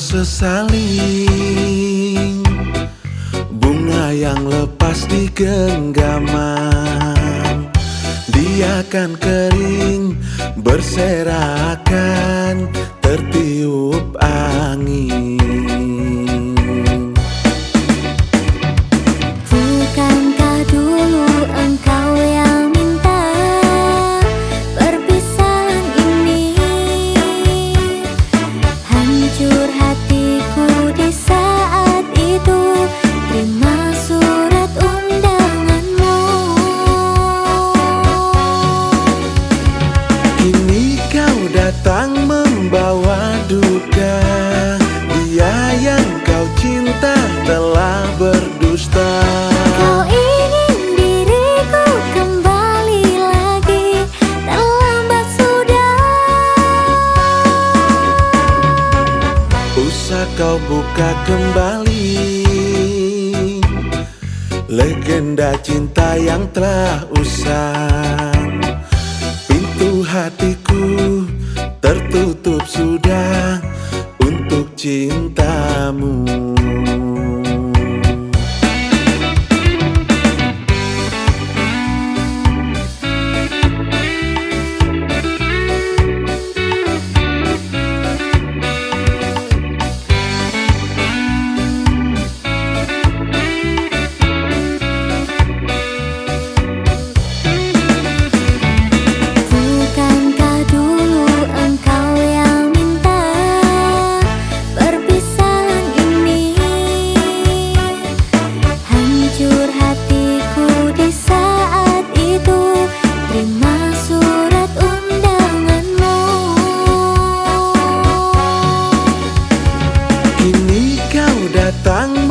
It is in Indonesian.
saling Bunga yang lepas di genggaman. Dia akan kering berserakan tertiup angin cinta telah berdusta. Kau ingin diriku kembali lagi Terlambat sudah. Usah kau buka kembali Legenda cinta yang telah usang. Pintu hatiku datang